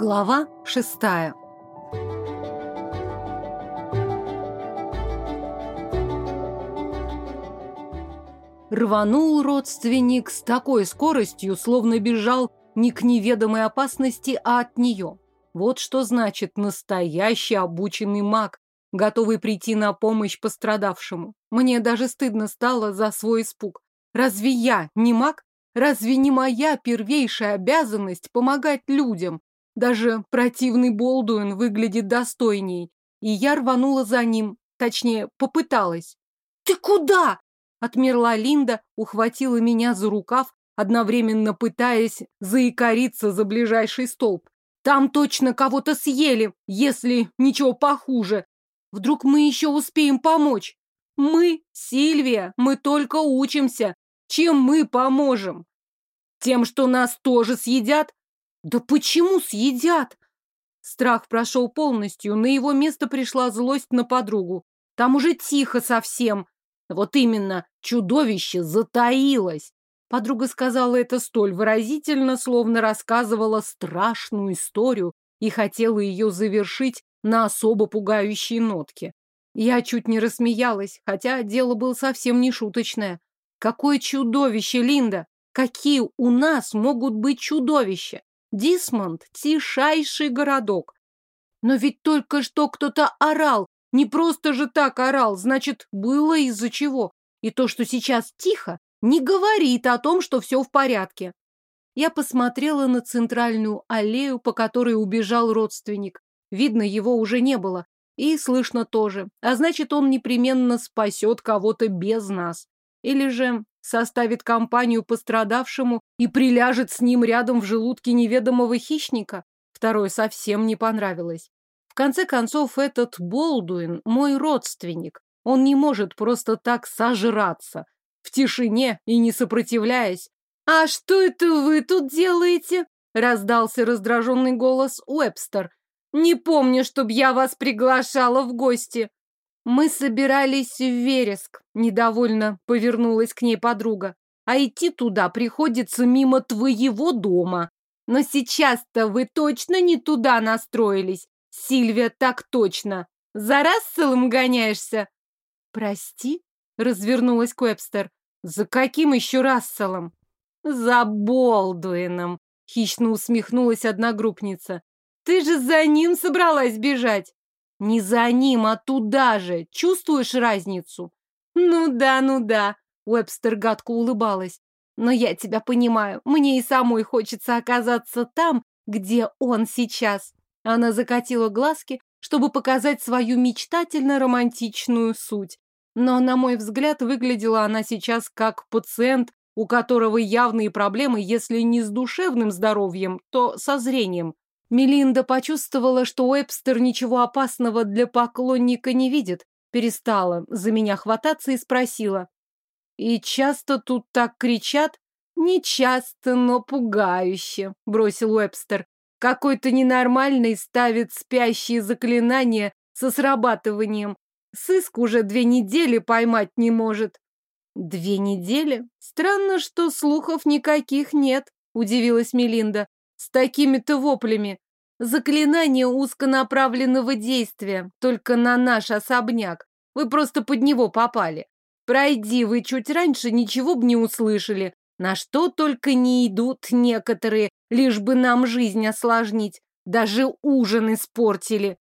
Глава шестая Рванул родственник с такой скоростью, словно бежал не к неведомой опасности, а от нее. Вот что значит настоящий обученный маг, готовый прийти на помощь пострадавшему. Мне даже стыдно стало за свой испуг. Разве я не маг? Разве не моя первейшая обязанность помогать людям? Даже противный Болдуин выглядит достойней. И я рванула за ним, точнее, попыталась. «Ты куда?» Отмерла Линда, ухватила меня за рукав, одновременно пытаясь заикариться за ближайший столб. «Там точно кого-то съели, если ничего похуже. Вдруг мы еще успеем помочь? Мы, Сильвия, мы только учимся. Чем мы поможем? Тем, что нас тоже съедят? Да почему съедят? Страх прошел полностью, на его место пришла злость на подругу. Там уже тихо совсем. Вот именно, чудовище затаилось. Подруга сказала это столь выразительно, словно рассказывала страшную историю и хотела ее завершить на особо пугающей нотке. Я чуть не рассмеялась, хотя дело было совсем не шуточное. Какое чудовище, Линда! Какие у нас могут быть чудовища? Дисмонд — тишайший городок. Но ведь только что кто-то орал. Не просто же так орал, значит, было из-за чего. И то, что сейчас тихо, не говорит о том, что все в порядке. Я посмотрела на центральную аллею, по которой убежал родственник. Видно, его уже не было. И слышно тоже. А значит, он непременно спасет кого-то без нас. Или же составит компанию пострадавшему и приляжет с ним рядом в желудке неведомого хищника. Второе совсем не понравилось. В конце концов, этот Болдуин – мой родственник. Он не может просто так сожраться. В тишине и не сопротивляясь. «А что это вы тут делаете?» – раздался раздраженный голос Уэбстер. «Не помню, чтоб я вас приглашала в гости». Мы собирались в Вереск, недовольно повернулась к ней подруга. А идти туда приходится мимо твоего дома. Но сейчас-то вы точно не туда настроились. Сильвия, так точно. За Расселом гоняешься? Прости, развернулась Квебстер. За каким еще Расселом? За Болдуином, хищно усмехнулась одногруппница. Ты же за ним собралась бежать. Не за ним, а туда же. Чувствуешь разницу? Ну да, ну да. Уэбстер гадко улыбалась. Но я тебя понимаю. Мне и самой хочется оказаться там, где он сейчас. Она закатила глазки, чтобы показать свою мечтательно-романтичную суть. Но, на мой взгляд, выглядела она сейчас как пациент, у которого явные проблемы, если не с душевным здоровьем, то со зрением. Мелинда почувствовала, что Уэбстер ничего опасного для поклонника не видит, перестала за меня хвататься и спросила. «И часто тут так кричат?» «Не часто, но пугающе», — бросил Уэбстер. «Какой-то ненормальный ставит спящие заклинания со срабатыванием. Сыск уже две недели поймать не может». «Две недели? Странно, что слухов никаких нет», — удивилась Мелинда с такими-то воплями. Заклинание узконаправленного действия, только на наш особняк. Вы просто под него попали. Пройди вы чуть раньше, ничего бы не услышали. На что только не идут некоторые, лишь бы нам жизнь осложнить. Даже ужин испортили.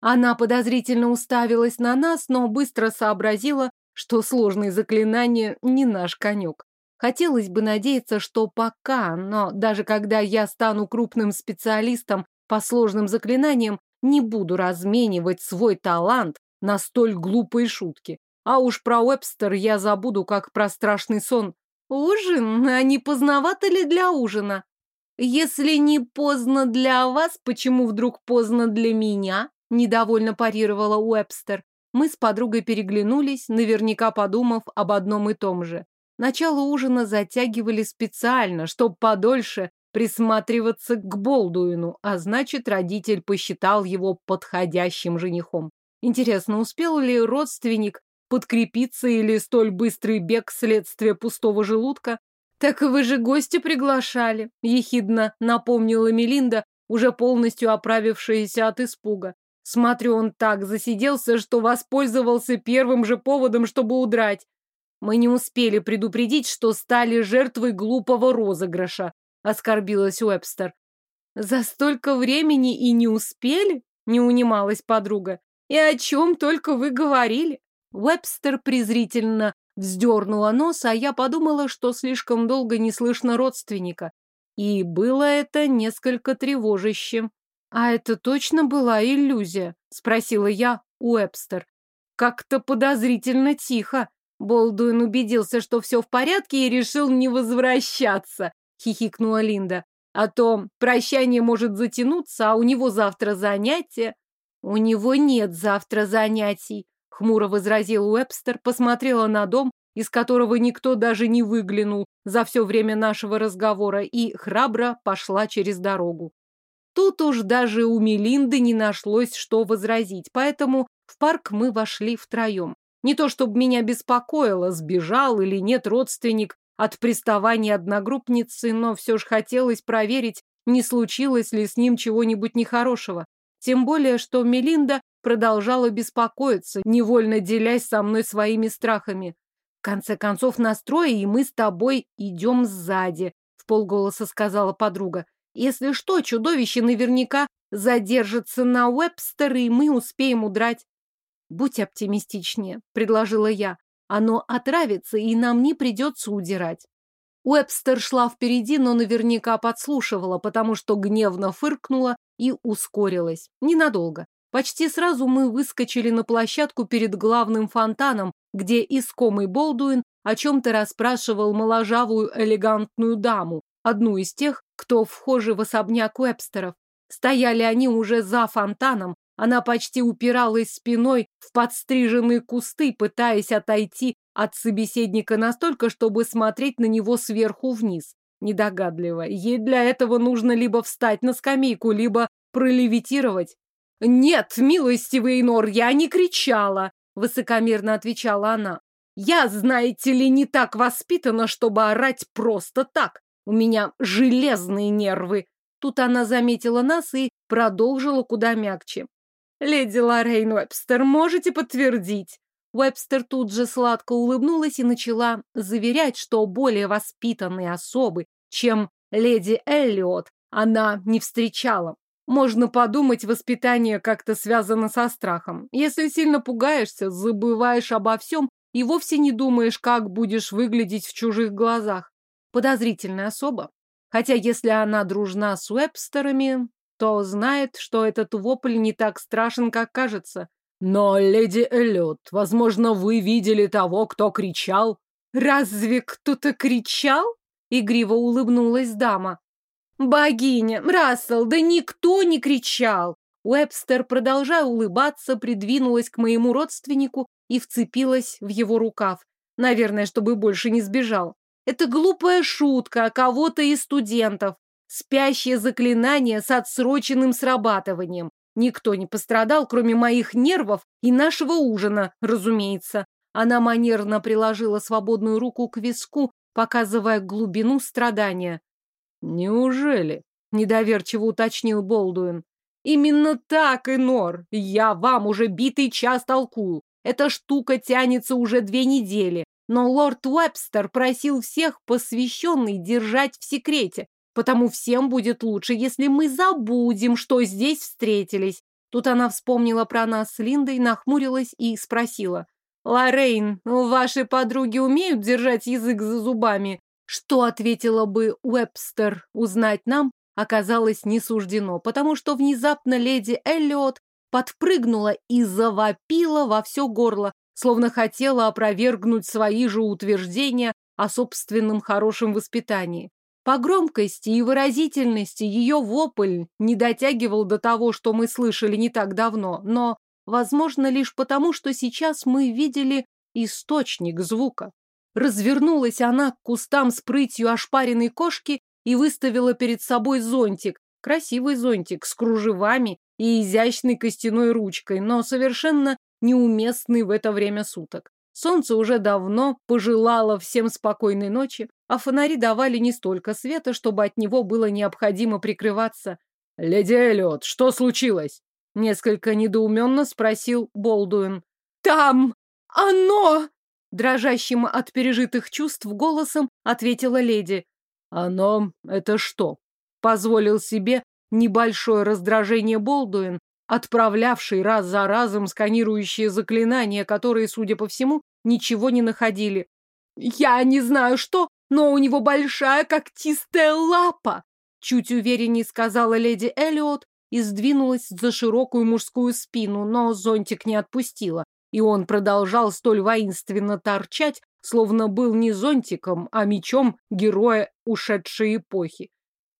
Она подозрительно уставилась на нас, но быстро сообразила, что сложные заклинания не наш конек. Хотелось бы надеяться, что пока, но даже когда я стану крупным специалистом по сложным заклинаниям, не буду разменивать свой талант на столь глупые шутки. А уж про Уэбстер я забуду, как про страшный сон. Ужин? А не поздновато ли для ужина? Если не поздно для вас, почему вдруг поздно для меня? Недовольно парировала Уэбстер. Мы с подругой переглянулись, наверняка подумав об одном и том же. Начало ужина затягивали специально, чтобы подольше присматриваться к Болдуину, а значит, родитель посчитал его подходящим женихом. Интересно, успел ли родственник подкрепиться или столь быстрый бег следствия пустого желудка? Так вы же гостя приглашали, ехидно напомнила Мелинда, уже полностью оправившаяся от испуга. Смотрю, он так засиделся, что воспользовался первым же поводом, чтобы удрать. Мы не успели предупредить, что стали жертвой глупого розыгрыша, оскорбилась Уэбстер. За столько времени и не успели? Не унималась подруга. И о чем только вы говорили? Уэбстер презрительно вздернула нос, а я подумала, что слишком долго не слышно родственника. И было это несколько тревожище. «А это точно была иллюзия?» — спросила я Уэбстер. «Как-то подозрительно тихо». Болдуин убедился, что все в порядке и решил не возвращаться, хихикнула Линда. А то прощание может затянуться, а у него завтра занятия. У него нет завтра занятий, хмуро возразил Уэбстер, посмотрела на дом, из которого никто даже не выглянул за все время нашего разговора, и храбро пошла через дорогу. Тут уж даже у Мелинды не нашлось, что возразить, поэтому в парк мы вошли втроем. Не то чтобы меня беспокоило, сбежал или нет родственник от приставания одногруппницы, но все же хотелось проверить, не случилось ли с ним чего-нибудь нехорошего. Тем более, что Мелинда продолжала беспокоиться, невольно делясь со мной своими страхами. В конце концов, настрой, и мы с тобой идем сзади, в полголоса сказала подруга. Если что, чудовище наверняка задержится на Уэбстер, и мы успеем удрать. Будь оптимистичнее, предложила я. Оно отравится, и нам не придется удирать. Уэбстер шла впереди, но наверняка подслушивала, потому что гневно фыркнула и ускорилась. Ненадолго. Почти сразу мы выскочили на площадку перед главным фонтаном, где искомый Болдуин о чем-то расспрашивал моложавую элегантную даму, одну из тех, кто вхожи в особняк Уэбстеров. Стояли они уже за фонтаном, она почти упиралась спиной в подстриженные кусты, пытаясь отойти от собеседника настолько, чтобы смотреть на него сверху вниз. Недогадливо. Ей для этого нужно либо встать на скамейку, либо пролевитировать. «Нет, милостивый Нор, я не кричала!» — высокомерно отвечала она. «Я, знаете ли, не так воспитана, чтобы орать просто так. У меня железные нервы. Тут она заметила нас и продолжила куда мягче. «Леди Лоррейн Уэбстер, можете подтвердить?» Уэбстер тут же сладко улыбнулась и начала заверять, что более воспитанные особы, чем леди Эллиот, она не встречала. Можно подумать, воспитание как-то связано со страхом. Если сильно пугаешься, забываешь обо всем и вовсе не думаешь, как будешь выглядеть в чужих глазах подозрительная особа. Хотя если она дружна с Уэбстерами, то знает, что этот вопль не так страшен, как кажется. Но, леди Эллиот, возможно, вы видели того, кто кричал? Разве кто-то кричал? Игриво улыбнулась дама. Богиня, Рассел, да никто не кричал. Уэбстер, продолжая улыбаться, придвинулась к моему родственнику и вцепилась в его рукав. Наверное, чтобы больше не сбежал. Это глупая шутка кого-то из студентов. Спящее заклинание с отсроченным срабатыванием. Никто не пострадал, кроме моих нервов и нашего ужина, разумеется. Она манерно приложила свободную руку к виску, показывая глубину страдания. «Неужели?» — недоверчиво уточнил Болдуин. «Именно так, Инор. Я вам уже битый час толкую. Эта штука тянется уже две недели. Но лорд Уэбстер просил всех посвященный держать в секрете, потому всем будет лучше, если мы забудем, что здесь встретились. Тут она вспомнила про нас с Линдой, нахмурилась и спросила. «Лоррейн, ваши подруги умеют держать язык за зубами?» Что ответила бы Уэбстер узнать нам, оказалось не суждено, потому что внезапно леди Эллиот подпрыгнула и завопила во все горло, словно хотела опровергнуть свои же утверждения о собственном хорошем воспитании. По громкости и выразительности ее вопль не дотягивал до того, что мы слышали не так давно, но, возможно, лишь потому, что сейчас мы видели источник звука. Развернулась она к кустам с прытью ошпаренной кошки и выставила перед собой зонтик, красивый зонтик с кружевами и изящной костяной ручкой, но совершенно неуместный в это время суток. Солнце уже давно пожелало всем спокойной ночи, а фонари давали не столько света, чтобы от него было необходимо прикрываться. «Леди Эллиот, что случилось?» Несколько недоуменно спросил Болдуин. «Там! Оно!» Дрожащим от пережитых чувств голосом ответила леди. «Оно — это что?» Позволил себе небольшое раздражение Болдуин, отправлявший раз за разом сканирующие заклинания, которые, судя по всему, ничего не находили. «Я не знаю что, но у него большая когтистая лапа!» Чуть увереннее сказала леди Эллиот, и сдвинулась за широкую мужскую спину, но зонтик не отпустила, и он продолжал столь воинственно торчать, словно был не зонтиком, а мечом героя ушедшей эпохи.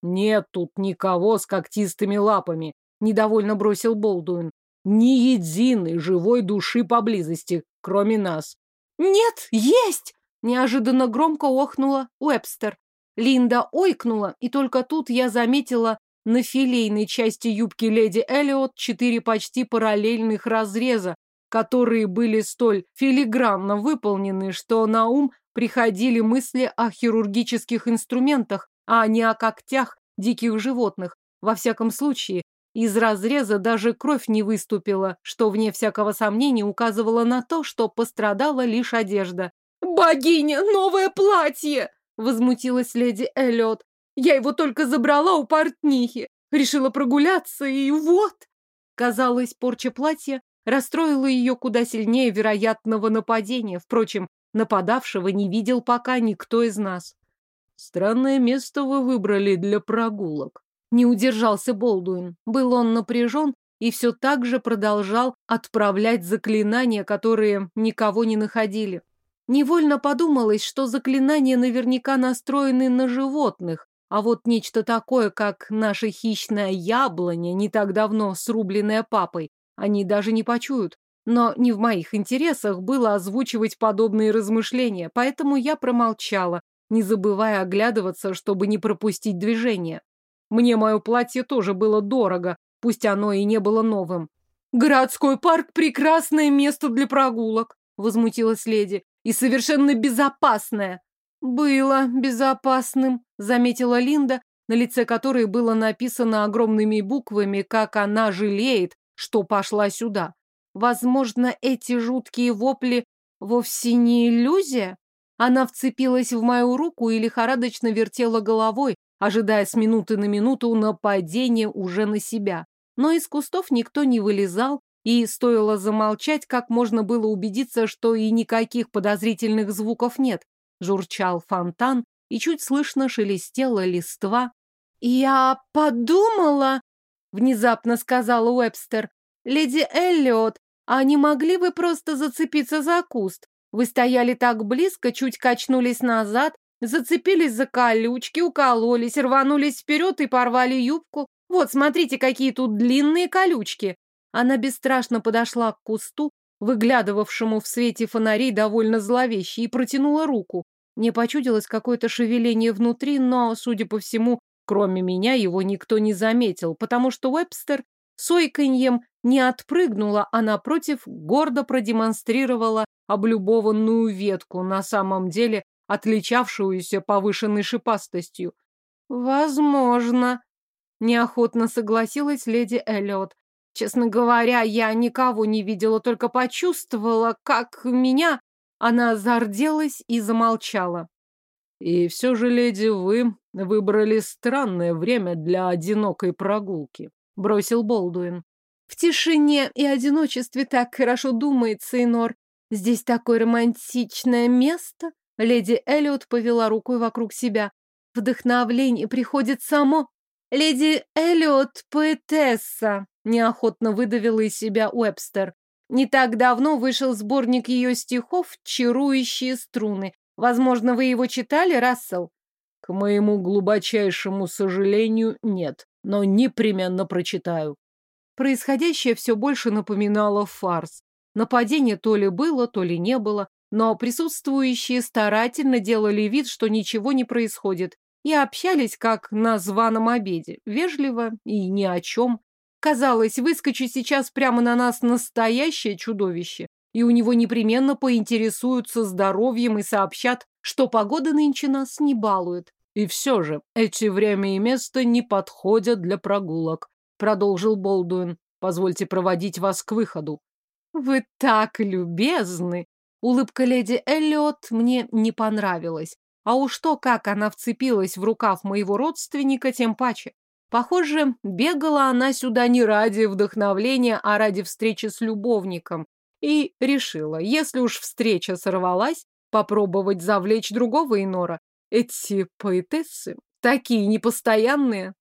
«Нет тут никого с когтистыми лапами», — недовольно бросил Болдуин. «Ни единой живой души поблизости, кроме нас». «Нет, есть!» — неожиданно громко охнула Уэбстер. Линда ойкнула, и только тут я заметила на филейной части юбки леди Эллиот четыре почти параллельных разреза, которые были столь филигранно выполнены, что на ум приходили мысли о хирургических инструментах, а не о когтях диких животных. Во всяком случае, из разреза даже кровь не выступила, что, вне всякого сомнения, указывало на то, что пострадала лишь одежда. «Богиня, новое платье!» — возмутилась леди Эллиот. Я его только забрала у портнихи. Решила прогуляться, и вот. Казалось, порча платья расстроила ее куда сильнее вероятного нападения. Впрочем, нападавшего не видел пока никто из нас. Странное место вы выбрали для прогулок. Не удержался Болдуин. Был он напряжен и все так же продолжал отправлять заклинания, которые никого не находили. Невольно подумалось, что заклинания наверняка настроены на животных, а вот нечто такое, как наша хищная яблоня, не так давно срубленная папой, они даже не почуют. Но не в моих интересах было озвучивать подобные размышления, поэтому я промолчала, не забывая оглядываться, чтобы не пропустить движение. Мне мое платье тоже было дорого, пусть оно и не было новым. «Городской парк — прекрасное место для прогулок», — возмутилась леди, — «и совершенно безопасное». «Было безопасным», — заметила Линда, на лице которой было написано огромными буквами, как она жалеет, что пошла сюда. Возможно, эти жуткие вопли вовсе не иллюзия? Она вцепилась в мою руку и лихорадочно вертела головой, ожидая с минуты на минуту нападения уже на себя. Но из кустов никто не вылезал, и стоило замолчать, как можно было убедиться, что и никаких подозрительных звуков нет журчал фонтан, и чуть слышно шелестела листва. «Я подумала», — внезапно сказала Уэбстер, «Леди Эллиот, а не могли вы просто зацепиться за куст? Вы стояли так близко, чуть качнулись назад, зацепились за колючки, укололись, рванулись вперед и порвали юбку. Вот, смотрите, какие тут длинные колючки». Она бесстрашно подошла к кусту, выглядывавшему в свете фонарей довольно зловеще, и протянула руку. Мне почудилось какое-то шевеление внутри, но, судя по всему, кроме меня его никто не заметил, потому что Уэбстер с не отпрыгнула, а, напротив, гордо продемонстрировала облюбованную ветку, на самом деле отличавшуюся повышенной шипастостью. «Возможно», — неохотно согласилась леди Эллиот. Честно говоря, я никого не видела, только почувствовала, как меня... Она зарделась и замолчала. И все же, леди, вы выбрали странное время для одинокой прогулки, бросил Болдуин. В тишине и одиночестве так хорошо думается, Инор. Здесь такое романтичное место. Леди Эллиот повела рукой вокруг себя. Вдохновление приходит само. Леди Эллиот — поэтесса, неохотно выдавила из себя Уэбстер. Не так давно вышел сборник ее стихов «Чарующие струны». Возможно, вы его читали, Рассел? К моему глубочайшему сожалению, нет, но непременно прочитаю. Происходящее все больше напоминало фарс. Нападение то ли было, то ли не было, но присутствующие старательно делали вид, что ничего не происходит, и общались как на званом обеде, вежливо и ни о чем. Казалось, выскочит сейчас прямо на нас настоящее чудовище, и у него непременно поинтересуются здоровьем и сообщат, что погода нынче нас не балует. И все же, эти время и место не подходят для прогулок, продолжил Болдуин. Позвольте проводить вас к выходу. Вы так любезны. Улыбка леди Эллиот мне не понравилась. А уж то, как она вцепилась в рукав моего родственника, тем паче. Похоже, бегала она сюда не ради вдохновления, а ради встречи с любовником. И решила, если уж встреча сорвалась, попробовать завлечь другого инора. Эти поэтессы такие непостоянные.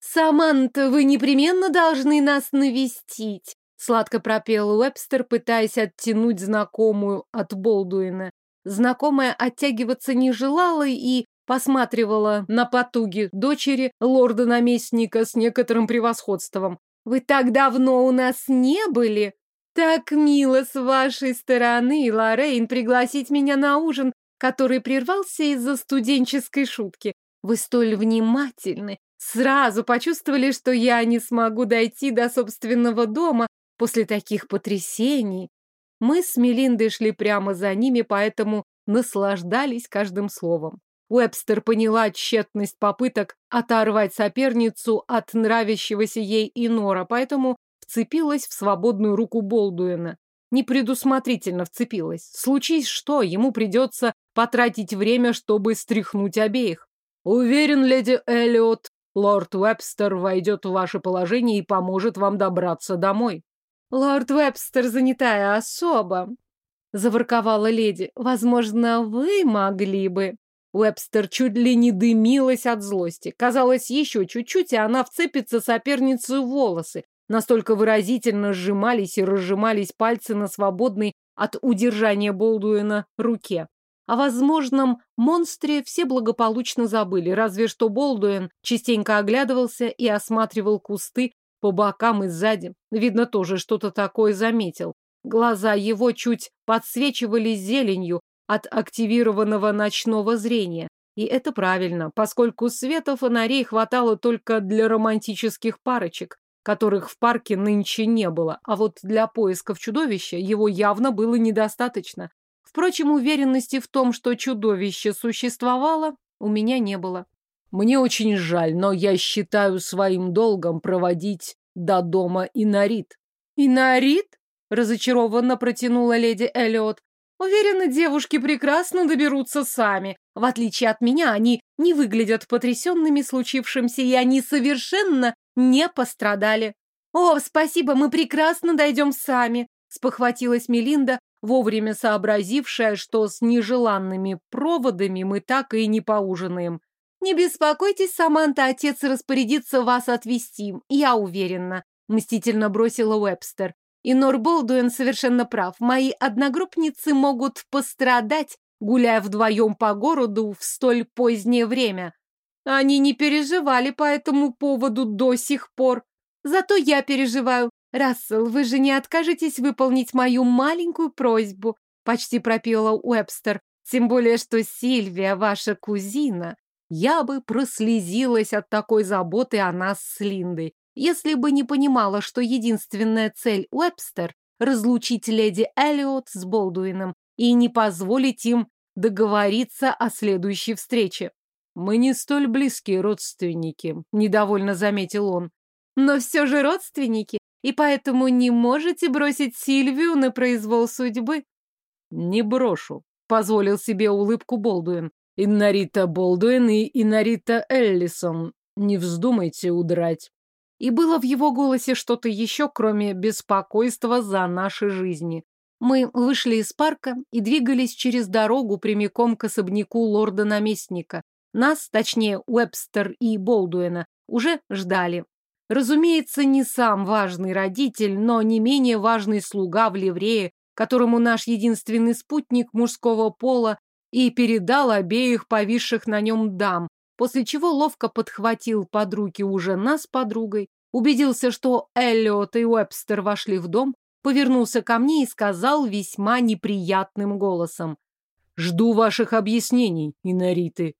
«Саманта, вы непременно должны нас навестить», — сладко пропел Уэбстер, пытаясь оттянуть знакомую от Болдуина. Знакомая оттягиваться не желала и посматривала на потуги дочери лорда-наместника с некоторым превосходством. «Вы так давно у нас не были?» «Так мило с вашей стороны, Лоррейн, пригласить меня на ужин, который прервался из-за студенческой шутки. Вы столь внимательны, сразу почувствовали, что я не смогу дойти до собственного дома после таких потрясений. Мы с Мелиндой шли прямо за ними, поэтому наслаждались каждым словом. Уэбстер поняла тщетность попыток оторвать соперницу от нравящегося ей Инора, поэтому вцепилась в свободную руку Болдуина. Непредусмотрительно вцепилась. Случись что, ему придется потратить время, чтобы стряхнуть обеих. Уверен, леди Эллиот, лорд Уэбстер войдет в ваше положение и поможет вам добраться домой. Лорд Уэбстер занятая особа, заворковала леди. Возможно, вы могли бы. Уэбстер чуть ли не дымилась от злости. Казалось, еще чуть-чуть, и она вцепится сопернице в волосы. Настолько выразительно сжимались и разжимались пальцы на свободной от удержания Болдуина руке. О возможном монстре все благополучно забыли, разве что Болдуин частенько оглядывался и осматривал кусты по бокам и сзади. Видно, тоже что-то такое заметил. Глаза его чуть подсвечивались зеленью от активированного ночного зрения. И это правильно, поскольку света фонарей хватало только для романтических парочек которых в парке нынче не было, а вот для поисков чудовища его явно было недостаточно. Впрочем, уверенности в том, что чудовище существовало, у меня не было. Мне очень жаль, но я считаю своим долгом проводить до дома Инарит. Инарит? Разочарованно протянула леди Эллиот. Уверена, девушки прекрасно доберутся сами. В отличие от меня, они не выглядят потрясенными случившимся, и они совершенно не пострадали. О, спасибо, мы прекрасно дойдем сами, спохватилась Мелинда, вовремя сообразившая, что с нежеланными проводами мы так и не поужинаем. Не беспокойтесь, Саманта, отец распорядится вас отвезти, я уверена, мстительно бросила Уэбстер. И Нор Болдуэн совершенно прав. Мои одногруппницы могут пострадать, гуляя вдвоем по городу в столь позднее время. Они не переживали по этому поводу до сих пор. Зато я переживаю. Рассел, вы же не откажетесь выполнить мою маленькую просьбу, почти пропела Уэбстер. Тем более, что Сильвия, ваша кузина, я бы прослезилась от такой заботы о нас с Линдой если бы не понимала, что единственная цель Уэбстер — разлучить леди Эллиот с Болдуином и не позволить им договориться о следующей встрече. «Мы не столь близкие родственники», — недовольно заметил он. «Но все же родственники, и поэтому не можете бросить Сильвию на произвол судьбы?» «Не брошу», — позволил себе улыбку Болдуин. «Иннарита Болдуин и Иннарита Эллисон, не вздумайте удрать». И было в его голосе что-то еще, кроме беспокойства за наши жизни. Мы вышли из парка и двигались через дорогу прямиком к особняку лорда-наместника. Нас, точнее, Уэбстер и Болдуэна, уже ждали. Разумеется, не сам важный родитель, но не менее важный слуга в ливрее, которому наш единственный спутник мужского пола и передал обеих повисших на нем дам, после чего ловко подхватил под руки уже нас с подругой, убедился, что Эллиот и Уэбстер вошли в дом, повернулся ко мне и сказал весьма неприятным голосом. «Жду ваших объяснений, Инариты.